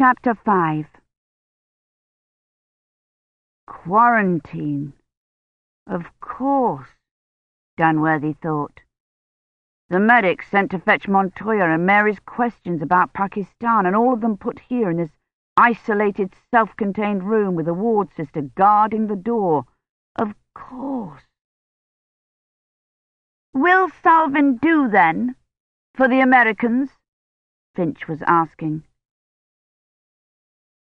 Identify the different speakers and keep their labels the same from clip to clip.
Speaker 1: Chapter 5 Quarantine. Of course, Dunworthy thought. The medics sent to fetch Montoya and Mary's questions about Pakistan, and all of them put here in this isolated, self-contained room with a ward sister guarding the door. Of course. Will Salvin do, then, for the Americans? Finch was asking.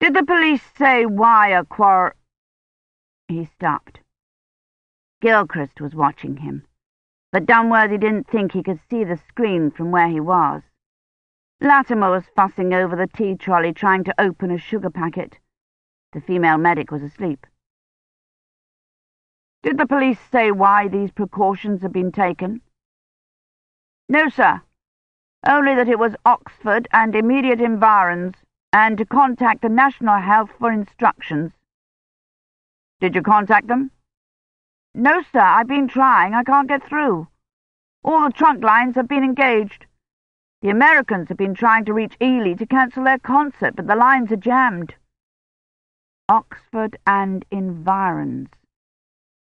Speaker 1: Did the police say why a quar... He stopped. Gilchrist was watching him, but Dunworthy didn't think he could see the screen from where he was. Latimer was fussing over the tea trolley trying to open a sugar packet. The female medic was asleep. Did the police say why these precautions had been taken? No, sir. Only that it was Oxford and immediate environs, and to contact the National Health for instructions. Did you contact them? No, sir. I've been trying. I can't get through. All the trunk lines have been engaged. The Americans have been trying to reach Ely to cancel their concert, but the lines are jammed. Oxford and environs.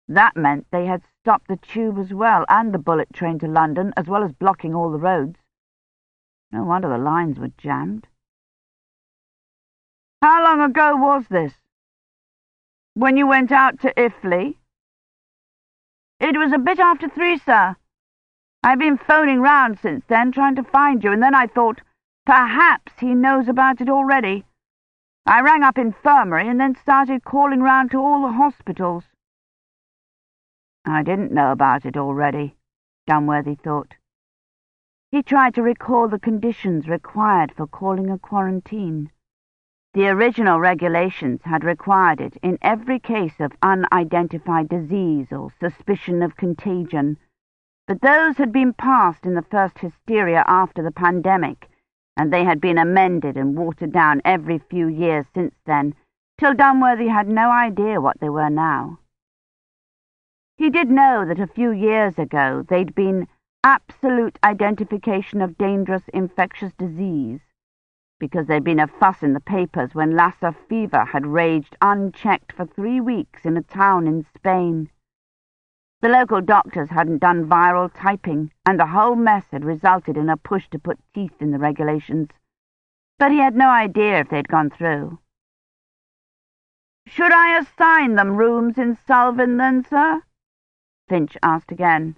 Speaker 1: That meant they had stopped the tube as well, and the bullet train to London, as well as blocking all the roads. No wonder the lines were jammed. How long ago was this? When you went out to Iffley? It was a bit after three, sir. I've been phoning round since then, trying to find you, and then I thought, perhaps he knows about it already. I rang up infirmary and then started calling round to all the hospitals. I didn't know about it already, Dunworthy thought. He tried to recall the conditions required for calling a quarantine. The original regulations had required it in every case of unidentified disease or suspicion of contagion, but those had been passed in the first hysteria after the pandemic, and they had been amended and watered down every few years since then, till Dunworthy had no idea what they were now. He did know that a few years ago they'd been absolute identification of dangerous infectious disease, because there'd been a fuss in the papers when Lassa fever had raged unchecked for three weeks in a town in Spain. The local doctors hadn't done viral typing, and the whole mess had resulted in a push to put teeth in the regulations. But he had no idea if they'd gone through. Should I assign them rooms in Salvin, then, sir? Finch asked again.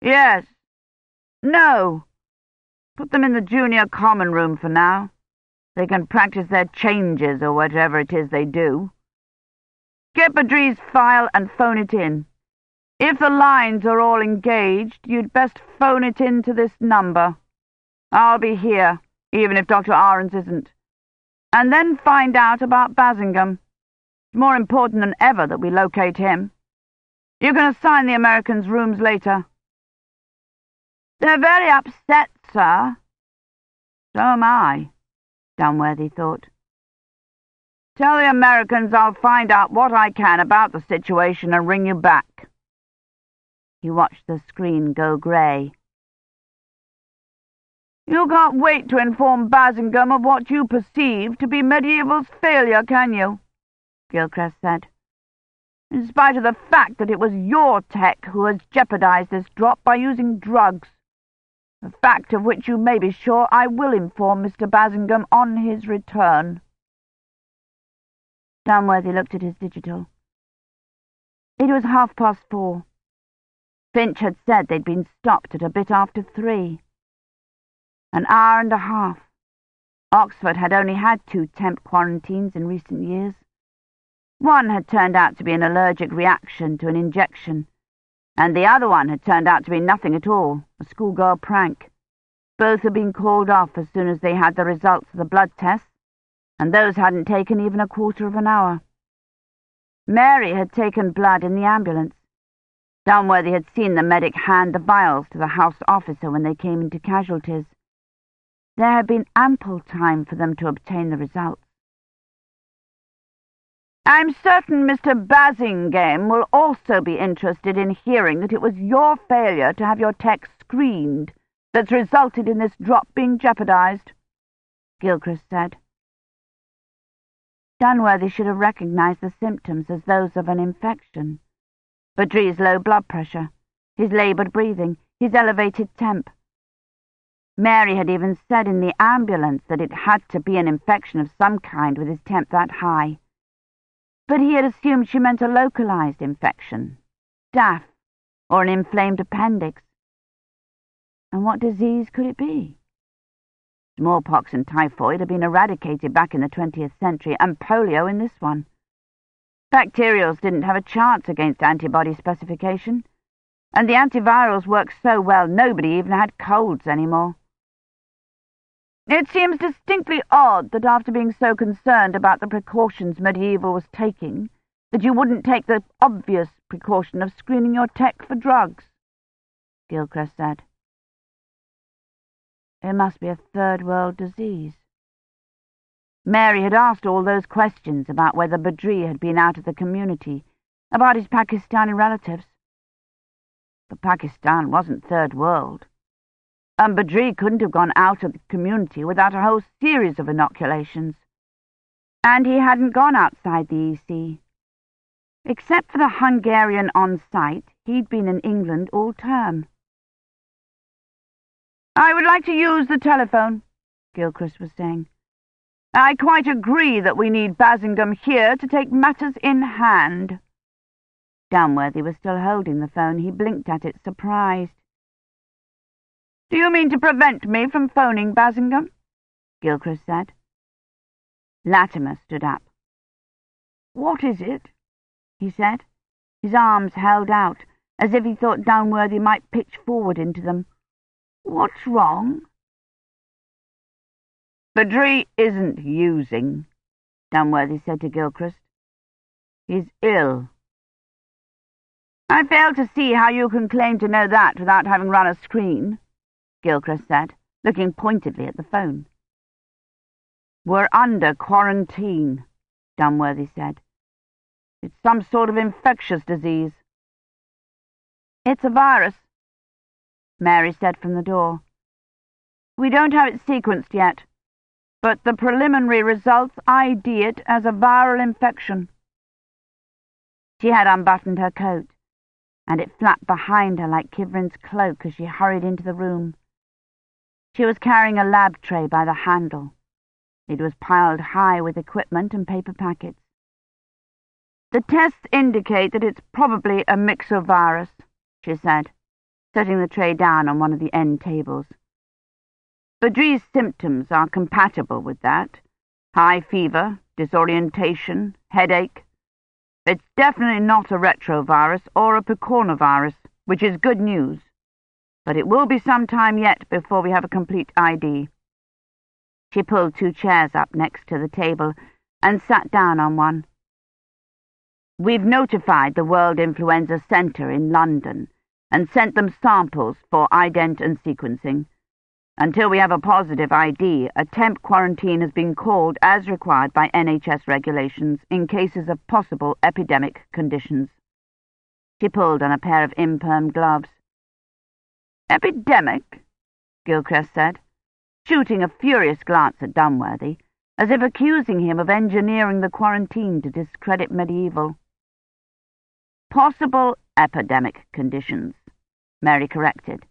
Speaker 1: Yes. No. Put them in the junior common room for now. They can practice their changes or whatever it is they do. Get Badri's file and phone it in. If the lines are all engaged, you'd best phone it in to this number. I'll be here, even if Dr. Ahrens isn't. And then find out about Basingame. It's more important than ever that we locate him. You can assign the Americans rooms later. They're very upset, sir. So am I, Dunworthy thought. Tell the Americans I'll find out what I can about the situation and ring you back. He watched the screen go grey. You can't wait to inform Basingame of what you perceive to be medieval's failure, can you? Gilchrist said. In spite of the fact that it was your tech who has jeopardized this drop by using drugs. A fact of which you may be sure I will inform Mr. Basingame on his return. Dunworthy looked at his digital. It was half past four. Finch had said they'd been stopped at a bit after three. An hour and a half. Oxford had only had two temp quarantines in recent years. One had turned out to be an allergic reaction to an injection, and the other one had turned out to be nothing at all, a schoolgirl prank. Both had been called off as soon as they had the results of the blood tests, and those hadn't taken even a quarter of an hour. Mary had taken blood in the ambulance, Dunworthy had seen the medic hand the vials to the house officer when they came into casualties. There had been ample time for them to obtain the results. I'm certain Mr. Basingame will also be interested in hearing that it was your failure to have your text screened that's resulted in this drop being jeopardized, Gilchrist said. Dunworthy should have recognized the symptoms as those of an infection. Badri's low blood pressure, his laboured breathing, his elevated temp. Mary had even said in the ambulance that it had to be an infection of some kind with his temp that high. But he had assumed she meant a localized infection, staph, or an inflamed appendix. And what disease could it be? Smallpox and typhoid had been eradicated back in the 20th century, and polio in this one. Bacterials didn't have a chance against antibody specification, and the antivirals worked so well nobody even had colds anymore. It seems distinctly odd that after being so concerned about the precautions medieval was taking, that you wouldn't take the obvious precaution of screening your tech for drugs, Gilchrist said. It must be a third-world disease. Mary had asked all those questions about whether Badri had been out of the community, about his Pakistani relatives. But Pakistan wasn't third world and Badri couldn't have gone out of the community without a whole series of inoculations. And he hadn't gone outside the EC. Except for the Hungarian on site, he'd been in England all term. I would like to use the telephone, Gilchrist was saying. I quite agree that we need Basingame here to take matters in hand. Dunworthy was still holding the phone. He blinked at it, surprised. Do you mean to prevent me from phoning Basingame? Gilchrist said. Latimer stood up. What is it? he said, his arms held out, as if he thought Dunworthy might pitch forward into them. What's wrong? Badri isn't using, Dunworthy said to Gilchrist. He's ill. I fail to see how you can claim to know that without having run a screen. Gilchrist said, looking pointedly at the phone. We're under quarantine, Dunworthy said. It's some sort of infectious disease. It's a virus, Mary said from the door. We don't have it sequenced yet, but the preliminary results ID it as a viral infection. She had unbuttoned her coat, and it flapped behind her like Kivrin's cloak as she hurried into the room. She was carrying a lab tray by the handle. It was piled high with equipment and paper packets. The tests indicate that it's probably a myxovirus, she said, setting the tray down on one of the end tables. Badri's symptoms are compatible with that. High fever, disorientation, headache. It's definitely not a retrovirus or a picornavirus, which is good news but it will be some time yet before we have a complete ID. She pulled two chairs up next to the table and sat down on one. We've notified the World Influenza Centre in London and sent them samples for ident and sequencing. Until we have a positive ID, a temp quarantine has been called as required by NHS regulations in cases of possible epidemic conditions. She pulled on a pair of imperm gloves. Epidemic? Gilchrist said, shooting a furious glance at Dunworthy, as if accusing him of engineering the quarantine to discredit medieval. Possible epidemic conditions, Mary corrected,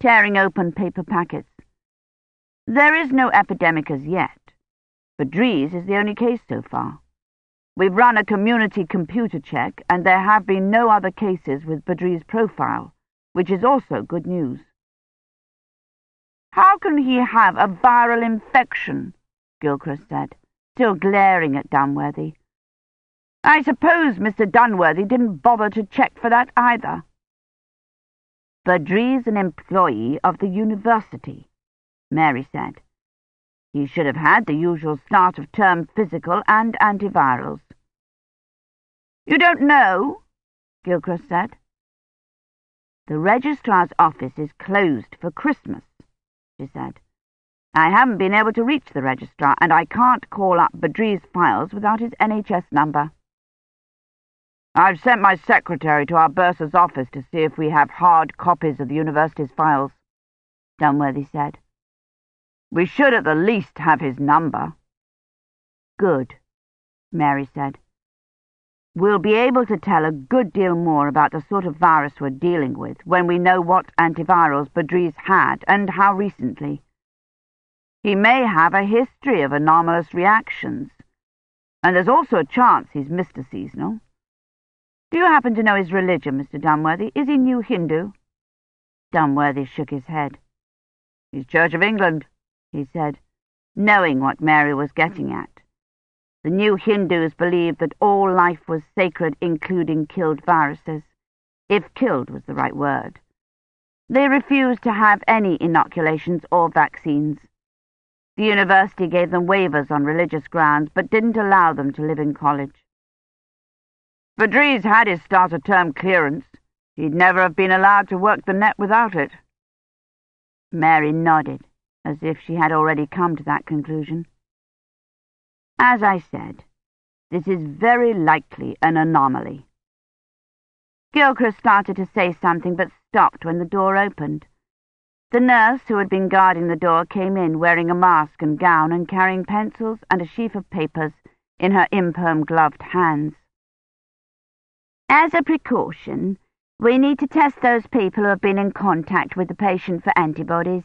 Speaker 1: tearing open paper packets. There is no epidemic as yet. Badri's is the only case so far. We've run a community computer check, and there have been no other cases with Badri's profile which is also good news. How can he have a viral infection? Gilchrist said, still glaring at Dunworthy. I suppose Mr. Dunworthy didn't bother to check for that either. Badri's an employee of the university, Mary said. He should have had the usual start-of-term physical and antivirals. You don't know, Gilchrist said. The registrar's office is closed for Christmas, she said. I haven't been able to reach the registrar, and I can't call up Badri's files without his NHS number. I've sent my secretary to our bursar's office to see if we have hard copies of the university's files, Dunworthy said. We should at the least have his number. Good, Mary said. We'll be able to tell a good deal more about the sort of virus we're dealing with when we know what antivirals Badri's had and how recently. He may have a history of anomalous reactions, and there's also a chance he's Mr. Seasonal. Do you happen to know his religion, Mr. Dunworthy? Is he New Hindu? Dunworthy shook his head. He's Church of England, he said, knowing what Mary was getting at. The new Hindus believed that all life was sacred, including killed viruses, if killed was the right word. They refused to have any inoculations or vaccines. The university gave them waivers on religious grounds, but didn't allow them to live in college. Badri's had his starter term clearance. He'd never have been allowed to work the net without it. Mary nodded, as if she had already come to that conclusion. As I said, this is very likely an anomaly. Gilchrist started to say something, but stopped when the door opened. The nurse who had been guarding the door came in wearing a mask and gown and carrying pencils and a sheaf of papers in her imperm-gloved hands. As a precaution, we need to test those people who have been in contact with the patient for antibodies.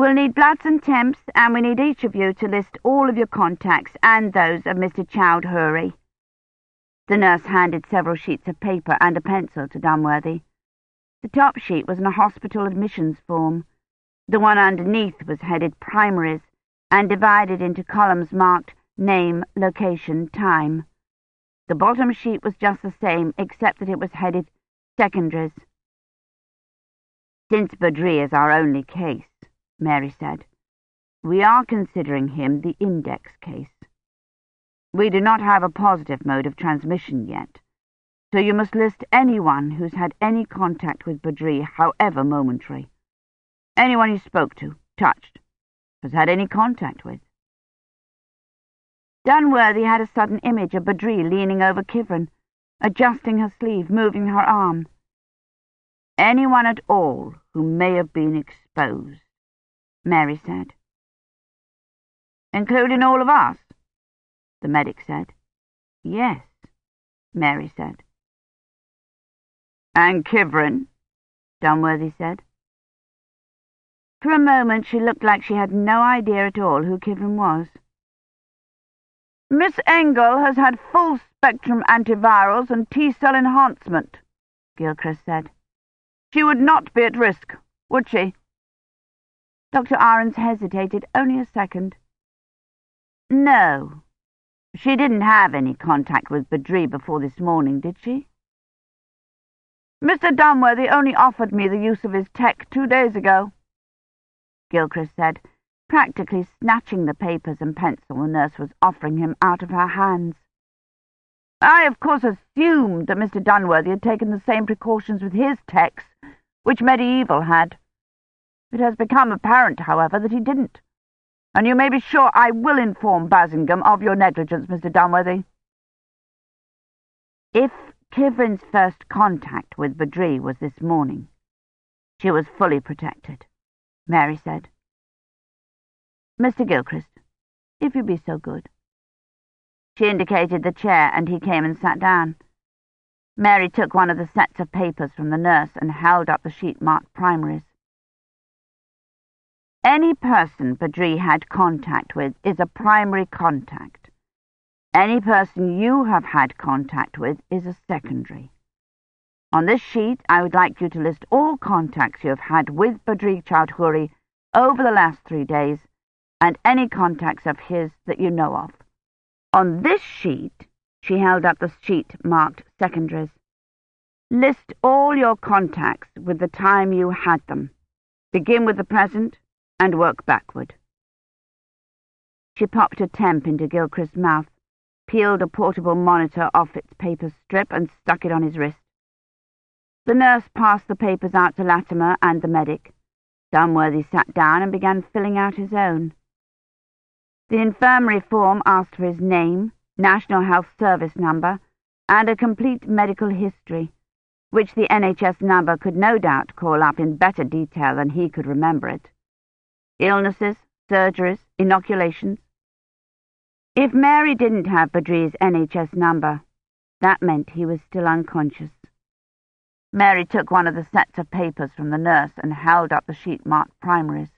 Speaker 1: We'll need bloods and temps, and we need each of you to list all of your contacts and those of Mr. Chaudhuri. The nurse handed several sheets of paper and a pencil to Dunworthy. The top sheet was in a hospital admissions form. The one underneath was headed primaries and divided into columns marked name, location, time. The bottom sheet was just the same, except that it was headed secondaries. Since Badri is our only case, Mary said. We are considering him the index case. We do not have a positive mode of transmission yet, so you must list anyone who's had any contact with Badri, however momentary. Anyone you spoke to, touched, has had any contact with. Dunworthy had a sudden image of Badri leaning over Kivrin, adjusting her sleeve, moving her arm. Anyone at all who may have been exposed. Mary said. Including all of us? The medic said. Yes, Mary said. And Kivrin? Dunworthy said. For a moment she looked like she had no idea at all who Kivrin was. Miss Engle has had full-spectrum antivirals and T-cell enhancement, Gilchrist said. She would not be at risk, would she? Dr. Ahrens hesitated only a second. No. She didn't have any contact with Badri before this morning, did she? Mr. Dunworthy only offered me the use of his tech two days ago, Gilchrist said, practically snatching the papers and pencil the nurse was offering him out of her hands. I, of course, assumed that Mr. Dunworthy had taken the same precautions with his techs, which Medieval had. It has become apparent, however, that he didn't. And you may be sure I will inform Basingame of your negligence, Mr. Dunworthy. If Kivrin's first contact with Badri was this morning, she was fully protected, Mary said. Mr. Gilchrist, if you be so good. She indicated the chair, and he came and sat down. Mary took one of the sets of papers from the nurse and held up the sheet marked primaries. Any person Badri had contact with is a primary contact. Any person you have had contact with is a secondary. On this sheet, I would like you to list all contacts you have had with Badri Chaudhuri over the last three days, and any contacts of his that you know of. On this sheet, she held up the sheet marked secondaries. List all your contacts with the time you had them. Begin with the present and work backward. She popped a temp into Gilchrist's mouth, peeled a portable monitor off its paper strip and stuck it on his wrist. The nurse passed the papers out to Latimer and the medic. Dunworthy sat down and began filling out his own. The infirmary form asked for his name, National Health Service number, and a complete medical history, which the NHS number could no doubt call up in better detail than he could remember it illnesses, surgeries, inoculations. If Mary didn't have Badri's NHS number, that meant he was still unconscious. Mary took one of the sets of papers from the nurse and held up the sheet marked primaries.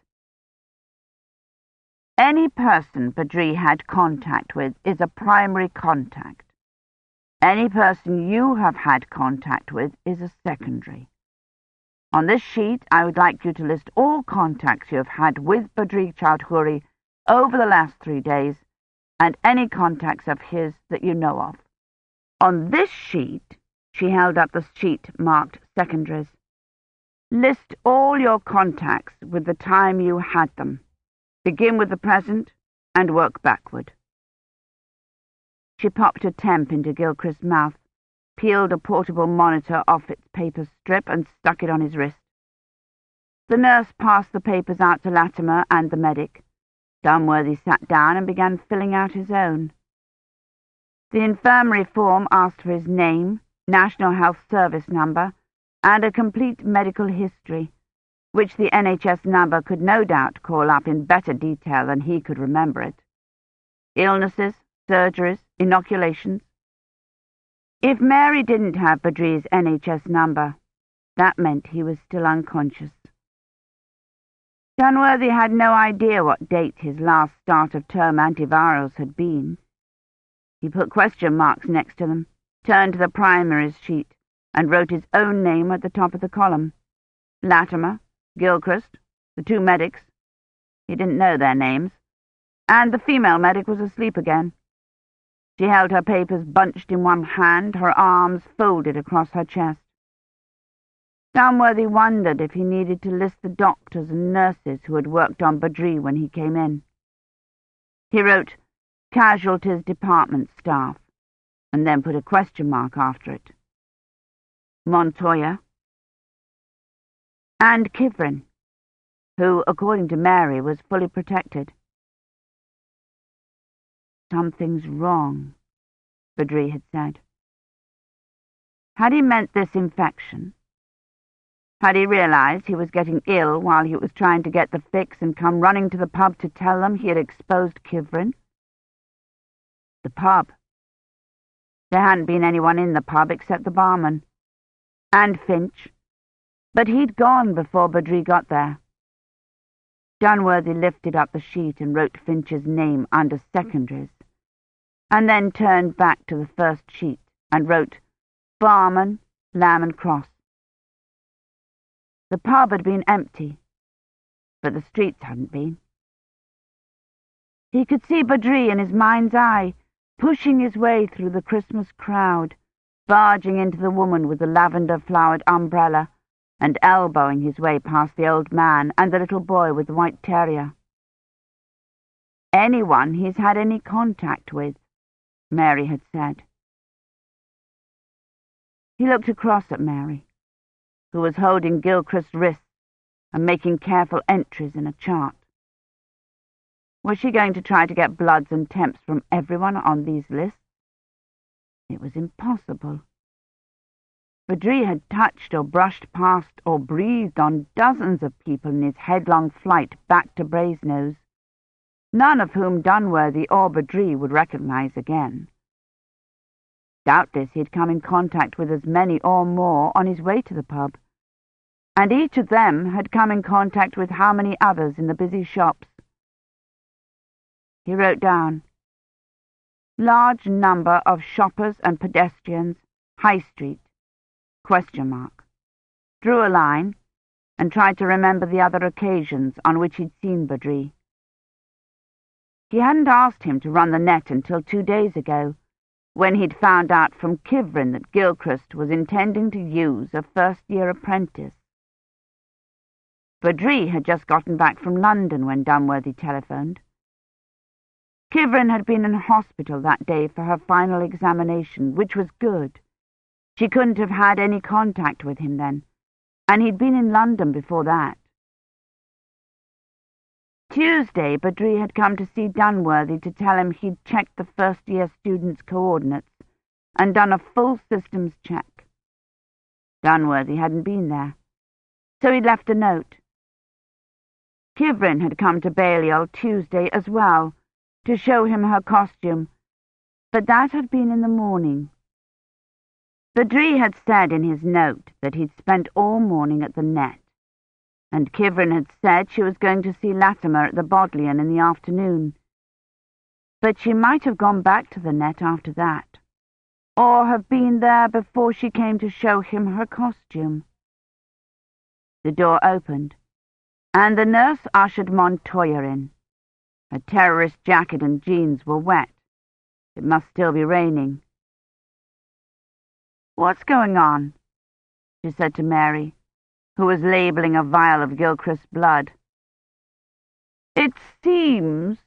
Speaker 1: Any person Badri had contact with is a primary contact. Any person you have had contact with is a secondary. On this sheet, I would like you to list all contacts you have had with Badri Chaudhuri over the last three days and any contacts of his that you know of. On this sheet, she held up the sheet marked secondaries. List all your contacts with the time you had them. Begin with the present and work backward. She popped a temp into Gilchrist's mouth, peeled a portable monitor off its paper strip and stuck it on his wrist. The nurse passed the papers out to Latimer and the medic. Dunworthy sat down and began filling out his own. The infirmary form asked for his name, National Health Service number, and a complete medical history, which the NHS number could no doubt call up in better detail than he could remember it. Illnesses, surgeries, inoculations. If Mary didn't have Badri's NHS number, that meant he was still unconscious. Dunworthy had no idea what date his last start-of-term antivirals had been. He put question marks next to them, turned to the primaries sheet, and wrote his own name at the top of the column. Latimer, Gilchrist, the two medics. He didn't know their names. And the female medic was asleep again. She held her papers bunched in one hand, her arms folded across her chest. Dunworthy wondered if he needed to list the doctors and nurses who had worked on Badri when he came in. He wrote, Casualties Department Staff, and then put a question mark after it. Montoya, and Kivrin, who, according to Mary, was fully protected. Something's wrong, Badri had said. Had he meant this infection? Had he realized he was getting ill while he was trying to get the fix and come running to the pub to tell them he had exposed Kivrin? The pub. There hadn't been anyone in the pub except the barman. And Finch. But he'd gone before Badri got there. Dunworthy lifted up the sheet and wrote Finch's name under secondaries, and then turned back to the first sheet and wrote Barman, Lamb and Cross. The pub had been empty, but the streets hadn't been. He could see Badri in his mind's eye, pushing his way through the Christmas crowd, barging into the woman with the lavender-flowered umbrella, and elbowing his way past the old man and the little boy with the white terrier. Anyone he's had any contact with, Mary had said. He looked across at Mary, who was holding Gilchrist's wrist and making careful entries in a chart. Was she going to try to get bloods and temps from everyone on these lists? It was impossible. Badri had touched or brushed past or breathed on dozens of people in his headlong flight back to Brasenose, none of whom Dunworthy or Badri would recognize again. Doubtless he had come in contact with as many or more on his way to the pub, and each of them had come in contact with how many others in the busy shops. He wrote down, Large number of shoppers and pedestrians, High Street, question mark. Drew a line, and tried to remember the other occasions on which he'd seen Badri. He hadn't asked him to run the net until two days ago, when he'd found out from Kivrin that Gilchrist was intending to use a first-year apprentice. Badri had just gotten back from London when Dunworthy telephoned. Kivrin had been in hospital that day for her final examination, which was good. She couldn't have had any contact with him then, and he'd been in London before that. Tuesday, Badri had come to see Dunworthy to tell him he'd checked the first-year students' coordinates and done a full systems check. Dunworthy hadn't been there, so he'd left a note. Kivrin had come to Balliol Tuesday as well, to show him her costume, but that had been in the morning. Badri had said in his note that he'd spent all morning at the net, and Kivrin had said she was going to see Latimer at the Bodleian in the afternoon. But she might have gone back to the net after that, or have been there before she came to show him her costume. The door opened, and the nurse ushered Montoya in. Her terrorist jacket and jeans were wet. It must still be raining. What's going on? she said to Mary, who was labelling a vial of Gilchrist's blood. It seems,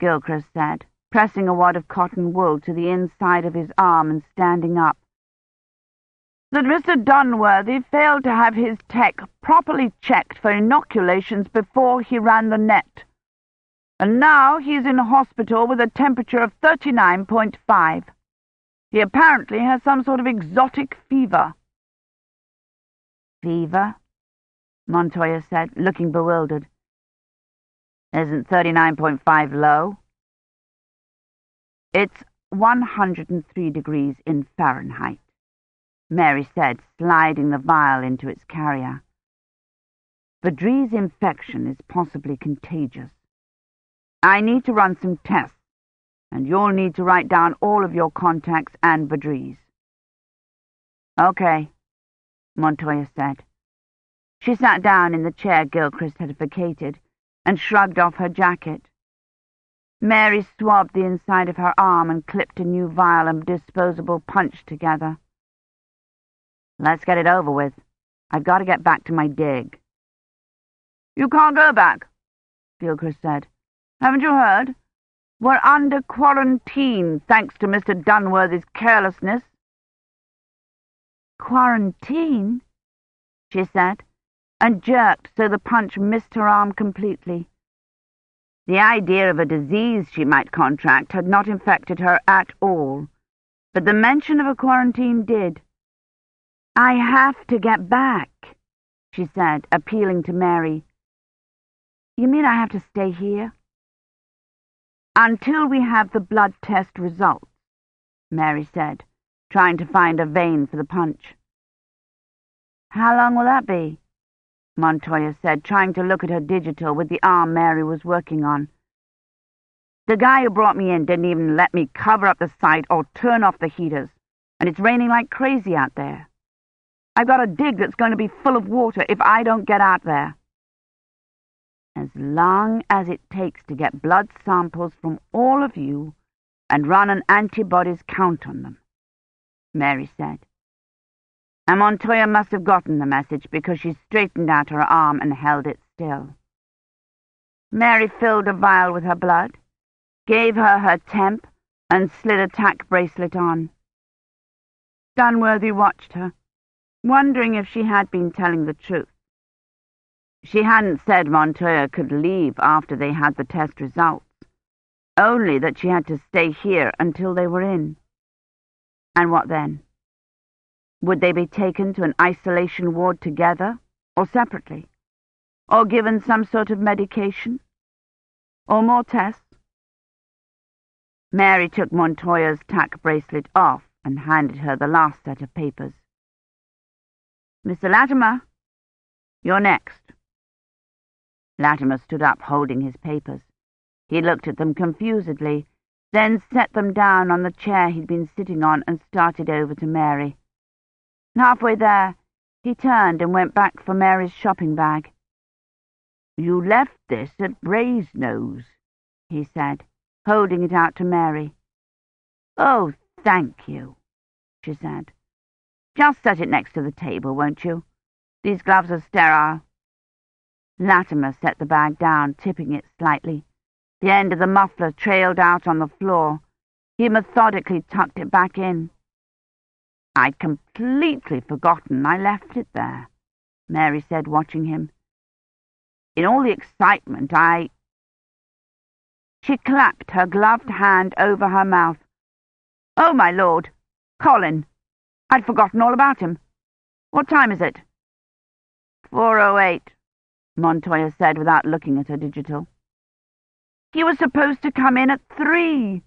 Speaker 1: Gilchrist said, pressing a wad of cotton wool to the inside of his arm and standing up, that Mr. Dunworthy failed to have his tech properly checked for inoculations before he ran the net and now he is in hospital with a temperature of 39.5. He apparently has some sort of exotic fever.
Speaker 2: Fever? Montoya said, looking bewildered. Isn't 39.5 low?
Speaker 1: It's 103 degrees in Fahrenheit, Mary said, sliding the vial into its carrier. Badri's infection is possibly contagious. I need to run some tests, and you'll need to write down all of your contacts and Badri's.
Speaker 2: Okay, Montoya said. She sat down in the chair Gilchrist had vacated and shrugged off her jacket. Mary swabbed the inside of her arm and clipped a new vial and disposable punch together. Let's get it over with. I've got to get back to my dig.
Speaker 1: You can't go back, Gilchrist said. Haven't you heard? We're under quarantine, thanks to Mr. Dunworthy's carelessness.
Speaker 2: Quarantine? she said, and jerked so the punch missed her arm completely. The idea of a disease she might contract had not infected her at all, but the mention of a quarantine did. I have to get back, she said, appealing to Mary. You mean I have to stay here?
Speaker 1: Until we have the blood test results, Mary said, trying to find a vein for the punch.
Speaker 2: How long will that be? Montoya said, trying to look at her digital with the arm Mary was working on.
Speaker 1: The guy who brought me in didn't even let me cover up the site or turn off the heaters, and it's raining like crazy out there. I've got a dig that's going to be full of water if I don't get out there
Speaker 2: as long as it takes to get blood samples from all of you and run an antibodies count on them, Mary said. And Montoya must have gotten the message because she straightened out her arm and held it still. Mary filled a vial with her blood, gave her her temp, and slid a tack bracelet on. Dunworthy watched her, wondering if she had been telling the truth. She hadn't said Montoya could leave after they had the test results, only that she had to stay here until they were in. And what then? Would they be taken to an isolation ward together, or separately? Or given some sort of medication? Or more tests? Mary took Montoya's tack bracelet off and handed her the last set of papers. Mr. Latimer, you're next. Latimer stood up, holding his papers. He looked at them confusedly, then set them down on the chair he'd been sitting on and started over to Mary. Halfway there, he turned and went back for Mary's shopping bag. You left this at Brasenose, he said, holding it out to Mary. Oh, thank you, she said. Just set it next to the table, won't you? These gloves are sterile. Latimer set the bag down, tipping it slightly. The end of the muffler trailed out on the floor. He methodically tucked it back in. I'd completely forgotten I left it there, Mary said, watching him. In all the excitement, I... She clapped her gloved hand over her mouth. Oh, my lord! Colin! I'd forgotten all about him. What time is it? Four oh eight, Montoya said without looking at her digital.
Speaker 1: He was supposed to come in at three,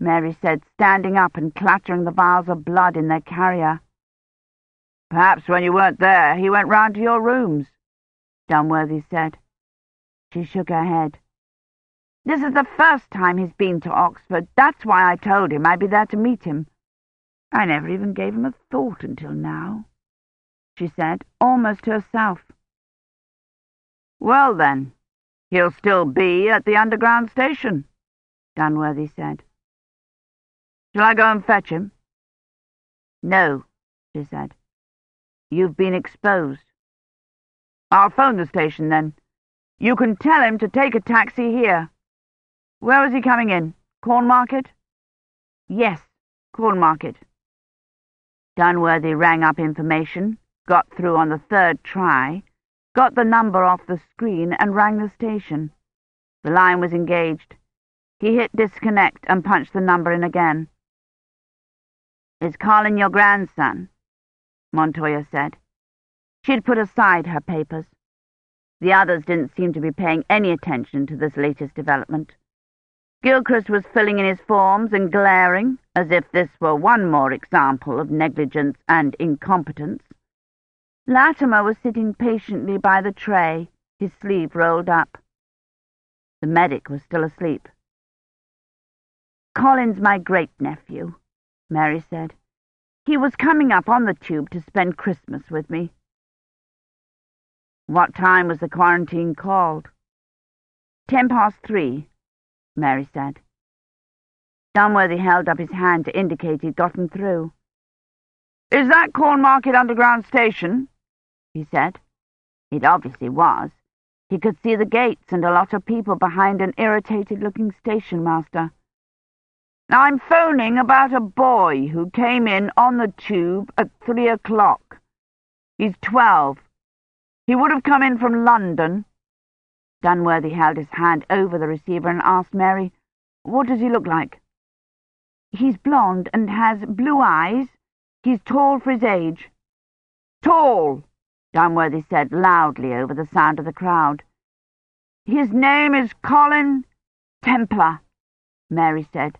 Speaker 1: Mary said, standing up and clattering the vials of blood in their carrier.
Speaker 2: Perhaps when you weren't there, he went round to your rooms, Dunworthy said.
Speaker 1: She shook her head. This is the first time he's been to Oxford. That's why I told him I'd be there to meet him. I never even gave him a thought until now, she said, almost to herself.
Speaker 2: Well, then, he'll still be at the underground station, Dunworthy said. Shall I go and fetch him?
Speaker 1: No, she said. You've been exposed.
Speaker 2: I'll phone the station, then. You can tell him to take a taxi here. Where was he coming in? Cornmarket?
Speaker 1: Yes, Cornmarket. Dunworthy rang up information, got through on the third try, got the number off the screen and rang the station. The line was engaged. He hit disconnect and punched the number in again. Is Colin your grandson? Montoya said. She'd put aside her papers. The others didn't seem to be paying any attention to this latest development. Gilchrist was filling in his forms and glaring, as if this were one more example of negligence and incompetence. Latimer was sitting patiently by the tray, his sleeve rolled up. The medic was still asleep. Colin's my great-nephew, Mary said. He was coming up on the tube to spend Christmas with me.
Speaker 2: What time was the quarantine called?
Speaker 1: Ten past three, Mary said. Dunworthy held up his hand to indicate he'd gotten through.
Speaker 2: Is that Cornmarket Underground Station?
Speaker 1: he said. It obviously was. He could see the gates and a lot of people behind an irritated-looking station master.
Speaker 2: I'm phoning about a boy who came in on the tube at three o'clock. He's twelve. He would have come in from London.
Speaker 1: Dunworthy held his hand over the receiver and asked Mary, What does he look like? He's blond and has blue eyes. He's tall for his age.
Speaker 2: Tall,
Speaker 1: Dunworthy said loudly over the sound of the crowd.
Speaker 2: His name is Colin
Speaker 1: Templer, Mary said.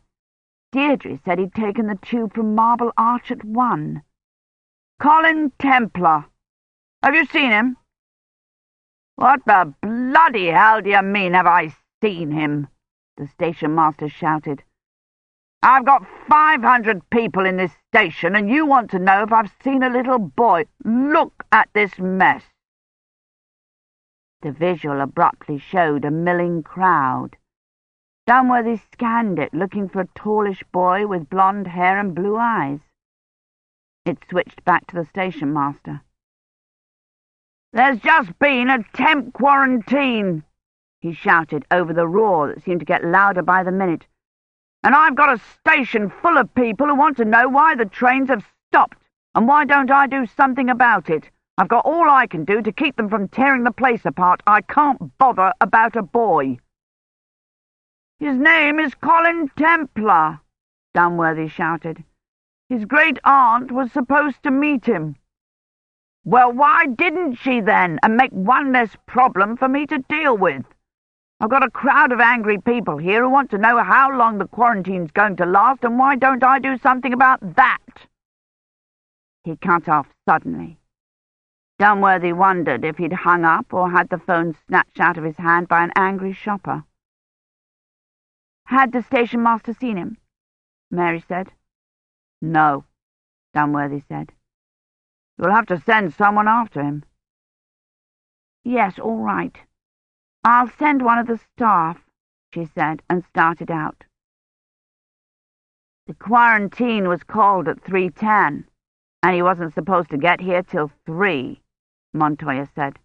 Speaker 1: Deirdre said he'd taken the tube from Marble Arch at one.
Speaker 2: Colin Templer. Have you seen him?
Speaker 1: What the bloody hell do you mean, have I seen him? The station master shouted.
Speaker 2: I've got five hundred people in this station, and you want to know if I've seen a little boy. Look at this mess.
Speaker 1: The visual abruptly showed a milling crowd. Dunworthy scanned it, looking for a tallish boy with blonde hair and blue eyes. It switched back to the station master.
Speaker 2: There's just been a temp quarantine, he shouted over the roar that seemed to get louder by the minute. And I've got a station full of people who want to know why the trains have stopped, and why don't I do something about it? I've got all I can do to keep them from tearing the place apart. I can't bother about a boy. His name is Colin Templer, Dunworthy shouted. His great-aunt was supposed to meet him. Well, why didn't she then, and make one less problem for me to deal with? I've got a crowd of angry people here who want to know how long the quarantine's going to last, and why don't I do something about that?
Speaker 1: He cut off suddenly. Dunworthy wondered if he'd hung up or had the phone snatched out of his hand by an angry shopper. Had the station master seen him? Mary said.
Speaker 2: No, Dunworthy said. You'll have to send someone after him.
Speaker 1: Yes, all right. I'll send one of the staff, she said, and started out. The quarantine was called at 3.10, and he wasn't supposed to get here till 3, Montoya said.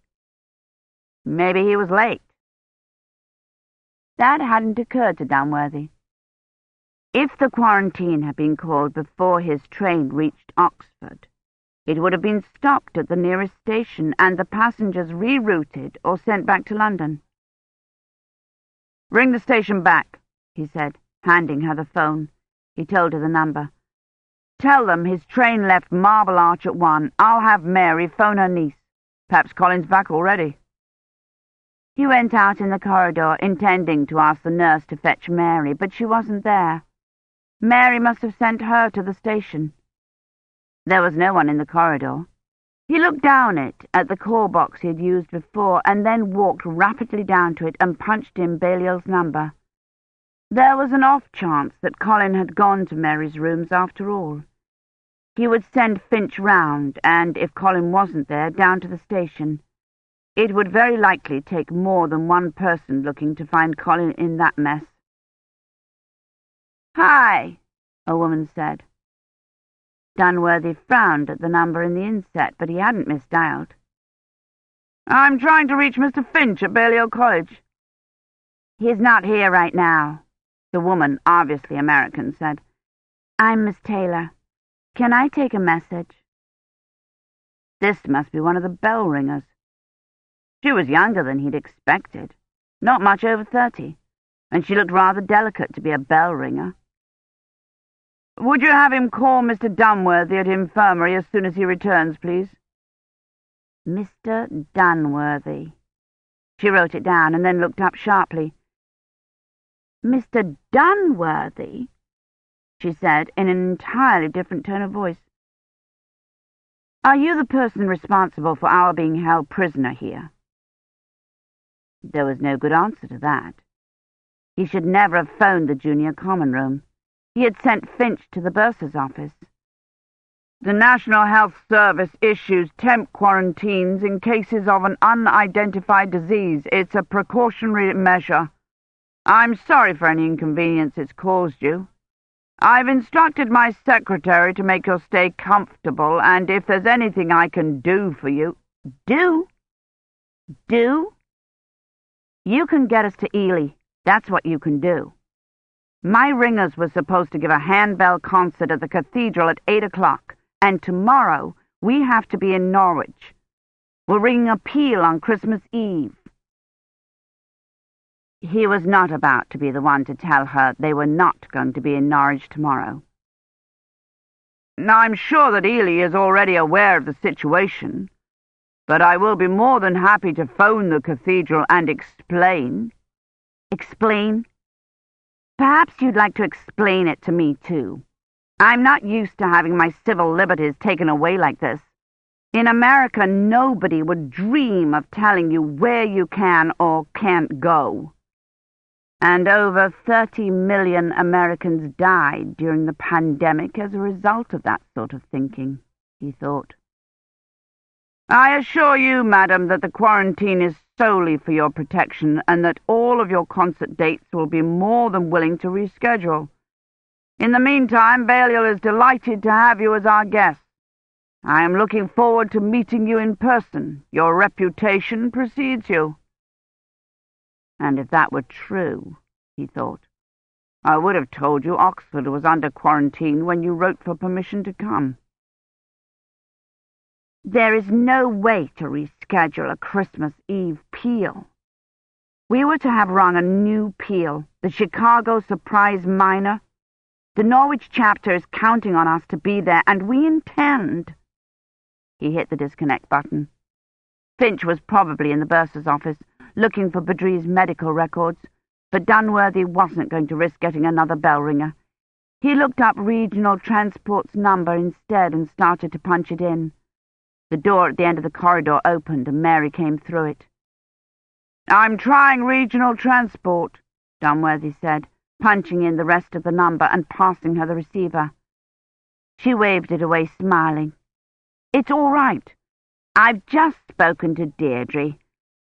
Speaker 1: Maybe he was late. That hadn't occurred to Dunworthy. If the quarantine had been called before his train reached Oxford, it would have been stopped at the nearest station and the passengers rerouted or sent back to London.
Speaker 2: Ring the station back, he said, handing her the phone. He told her the number. Tell them his train left Marble Arch at one. I'll have Mary phone her niece. Perhaps Colin's back already. He went out in the corridor, intending to ask the nurse to fetch Mary, but she wasn't there. Mary must have sent her to the station. There was no one in the corridor. He looked down it at the call box he had used before, and then walked rapidly down to it and punched in Balliol's number. There was an off chance that Colin had gone to Mary's rooms after all. He would send Finch round, and if Colin wasn't there, down to the station. It would very likely take more than one person looking to find Colin in that mess. Hi, a woman said. Dunworthy frowned at the number in the inset, but he hadn't misdialed.
Speaker 1: I'm trying to reach Mr. Finch at Balliol College.
Speaker 2: He's not here right now, the woman, obviously American, said. I'm Miss Taylor. Can I take a message? This must be one of the bell ringers. She was younger than he'd expected, not much over thirty, and she looked rather delicate to be a bell ringer.
Speaker 1: Would you have him call Mr. Dunworthy at infirmary as soon as he returns, please?
Speaker 2: Mr. Dunworthy. She wrote it down and then looked up sharply. Mr. Dunworthy? she said in an entirely different tone of voice. Are you the person responsible for our being held prisoner here? There was no good answer to that. He should never have phoned the junior common room. He had sent Finch to the bursar's office.
Speaker 1: The National Health Service issues temp quarantines in cases of an unidentified disease. It's a precautionary measure. I'm sorry for any inconvenience it's caused you. I've instructed my secretary to make your stay comfortable, and if there's anything I can do for you...
Speaker 2: Do? Do? You can get us to Ely. That's what you can do. My ringers were supposed to give a handbell concert at the cathedral at eight o'clock, and tomorrow we have to be in Norwich. We're ringing a peal on Christmas Eve. He was not about to be the one to tell her they were not going to be in Norwich tomorrow.
Speaker 1: Now, I'm sure that Ely is already aware of the situation, but I will be more than happy to phone the cathedral and explain.
Speaker 2: Explain? Perhaps you'd like to explain it to me, too. I'm not used to having my civil liberties taken away like this. In America, nobody would dream of telling you where you can or can't go. And over 30 million Americans died during the pandemic as a result of that sort of thinking, he thought.
Speaker 1: I assure you, madam, that the quarantine is solely for your protection and that all of your concert dates will be more than willing to reschedule. In the meantime, Balliol is delighted to have you as our guest. I am looking forward to meeting you in person. Your reputation precedes you.
Speaker 2: And if that were true, he thought, I would have told you Oxford was under quarantine when you wrote for permission to come. There is no way to reschedule a Christmas Eve peal. We were to have rung a new peal, the Chicago Surprise Minor. The Norwich chapter is counting on us to be there, and we intend. He hit the disconnect button. Finch was probably in the bursar's office, looking for Badri's medical records, but Dunworthy wasn't going to risk getting another bell ringer. He looked up Regional Transport's number instead and started to punch it in. The door at the end of the corridor opened and Mary came through it.
Speaker 1: I'm trying regional transport, Dunworthy said, punching in the rest of the number and passing her the receiver.
Speaker 2: She waved it away, smiling. It's all right. I've just spoken to Deirdre.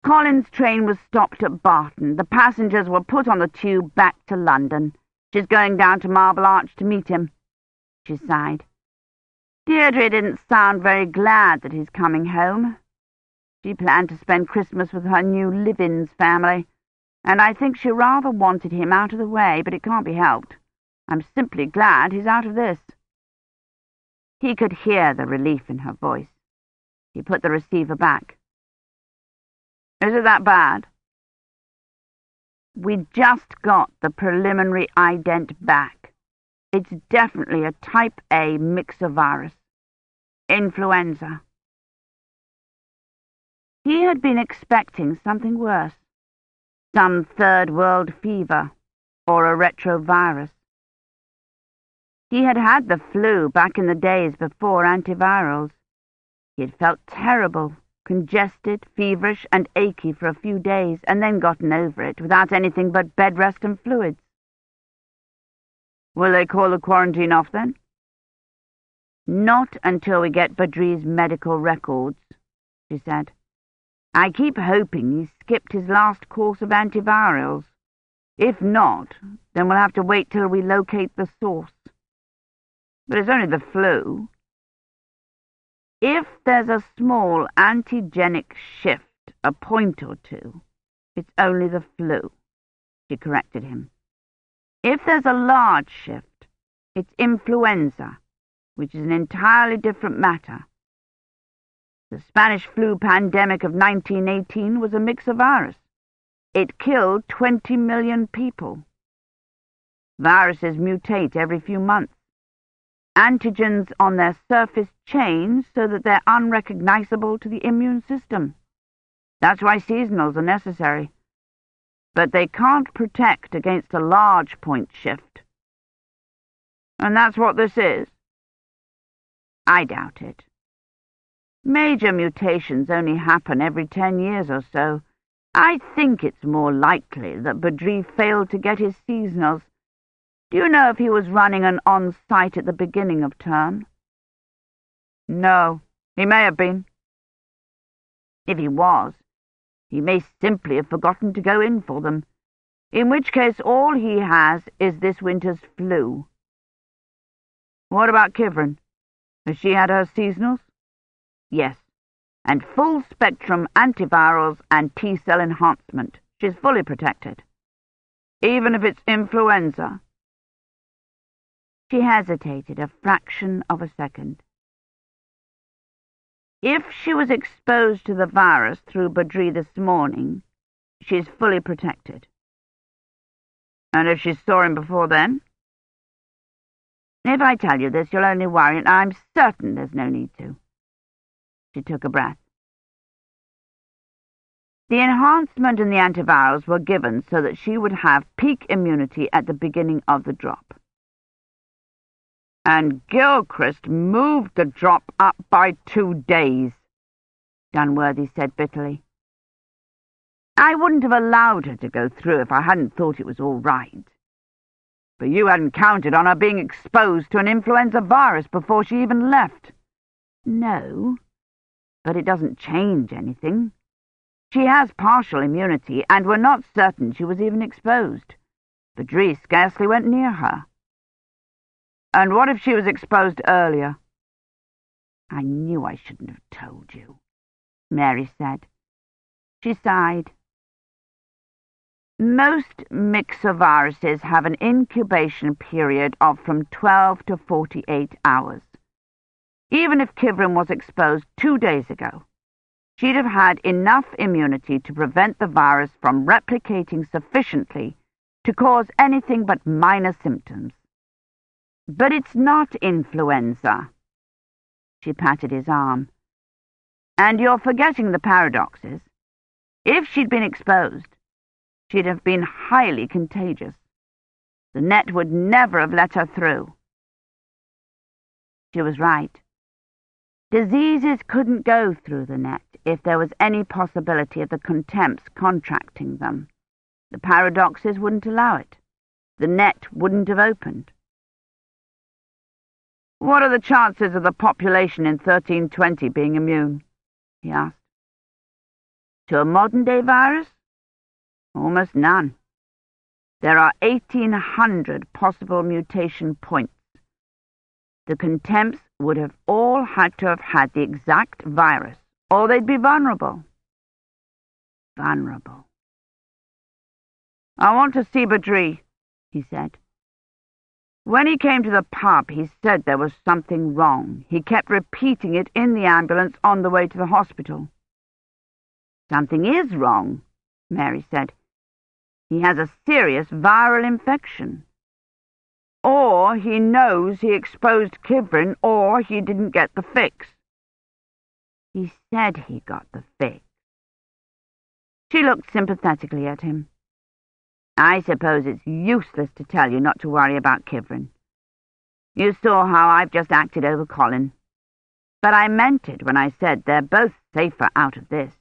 Speaker 2: Colin's train was stopped at Barton. The passengers were put on the tube back to London. She's going down to Marble Arch to meet him. She sighed. Deirdre didn't sound very glad that he's coming home. She planned to spend Christmas with her new Livins family, and I think she rather wanted him out of the way, but it can't be helped. I'm simply glad he's out of this. He could hear the relief in her voice. He put the receiver back.
Speaker 1: Is it that bad?
Speaker 2: We just got the preliminary ident back. It's definitely a type A myxovirus. Influenza. He had been expecting something worse. some third world fever or a retrovirus. He had had the flu back in the days before antivirals. He had felt terrible, congested, feverish, and achy for a few days, and then gotten over it without anything but bed rest and fluids.
Speaker 1: Will they call the quarantine off then?
Speaker 2: Not until we get Badri's medical records, she said. I keep hoping he's skipped his last course of antivirals. If not, then we'll have to wait till we locate the source.
Speaker 1: But it's only the flu.
Speaker 2: If there's a small antigenic shift, a point or two, it's only the flu, she corrected him. If there's a large shift, it's influenza, which is an entirely different matter. The Spanish flu pandemic of 1918 was a myxovirus. It killed 20 million people. Viruses mutate every few months. Antigens on their surface change so that they're unrecognizable to the immune system. That's why seasonals are necessary but they can't protect against a large point shift.
Speaker 1: And that's what this is?
Speaker 2: I doubt it. Major mutations only happen every ten years or so. I think it's more likely that Badri failed to get his seasonals. Do you know if he was running an on-site at the beginning of term?
Speaker 1: No, he may have been.
Speaker 2: If he was, he may simply have forgotten to go in for them, in which case all he has is this winter's flu.
Speaker 1: What about Kivrin? Has she had her seasonals?
Speaker 2: Yes, and full-spectrum antivirals and T-cell enhancement. She's fully protected.
Speaker 1: Even if it's influenza?
Speaker 2: She hesitated a fraction of a second. If she was exposed to the virus through Badri this morning, she's fully protected.
Speaker 1: And if she saw him before then?
Speaker 2: If I tell you this, you'll only worry, and I'm certain there's no need to. She took a breath. The enhancement and the antivirals were given so that she would have peak immunity at the beginning of the drop.
Speaker 1: And Gilchrist moved the drop up by two days,
Speaker 2: Dunworthy said bitterly. I wouldn't have allowed her to go through if I hadn't thought it was all right.
Speaker 1: But you hadn't counted on her being exposed to an influenza virus before she even left.
Speaker 2: No, but it doesn't change anything. She has partial immunity, and we're not certain she was even exposed. Badri scarcely went near her.
Speaker 1: And what if she was exposed earlier?
Speaker 2: I knew I shouldn't have told you, Mary said. She sighed. Most myxoviruses have an incubation period of from 12 to 48 hours. Even if Kivrin was exposed two days ago, she'd have had enough immunity to prevent the virus from replicating sufficiently to cause anything but minor symptoms. But it's not influenza. She patted his arm. And you're forgetting the paradoxes. If she'd been exposed, she'd have been highly contagious. The net would never have let her through. She was right. Diseases couldn't go through the net if there was any possibility of the contemps contracting them. The paradoxes wouldn't allow it. The net wouldn't have opened.
Speaker 1: What are the chances of the population in 1320 being immune? he asked.
Speaker 2: To a modern-day virus? Almost none. There are 1,800 possible mutation points. The contemps would have all had to have had the exact virus, or they'd be vulnerable. Vulnerable.
Speaker 1: I want to see Badri, he said. When he came to the pub, he said there was something wrong. He kept repeating it in the ambulance on the way to the hospital.
Speaker 2: Something is wrong, Mary said. He has a serious viral infection.
Speaker 1: Or he knows he exposed Kivrin, or he didn't get the fix.
Speaker 2: He said he got the fix. She looked sympathetically at him. I suppose it's useless to tell you not to worry about Kivrin. You saw how I've just acted over Colin. But I meant it when I said they're both safer out of this.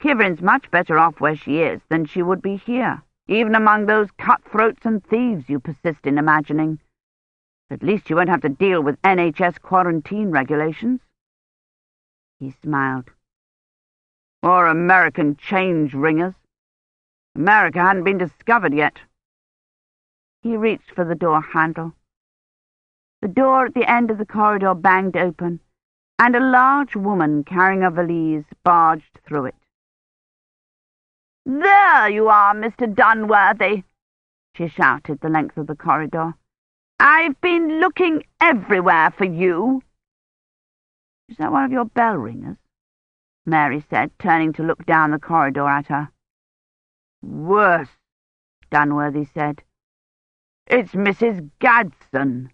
Speaker 2: Kivrin's much better off where she is than she would be here, even among those cutthroats and thieves you persist in imagining. At least you won't have to deal with NHS quarantine regulations. He smiled. Or American change ringers. America hadn't been discovered yet. He reached for the door handle. The door at the end of the corridor banged open, and a large woman carrying a valise barged through it. There you are, Mr. Dunworthy, she shouted the length of the corridor. I've been looking everywhere for you. Is that one of your bell ringers? Mary said, turning to look down the corridor at her. Worse, Dunworthy said. It's Mrs. Gaddson.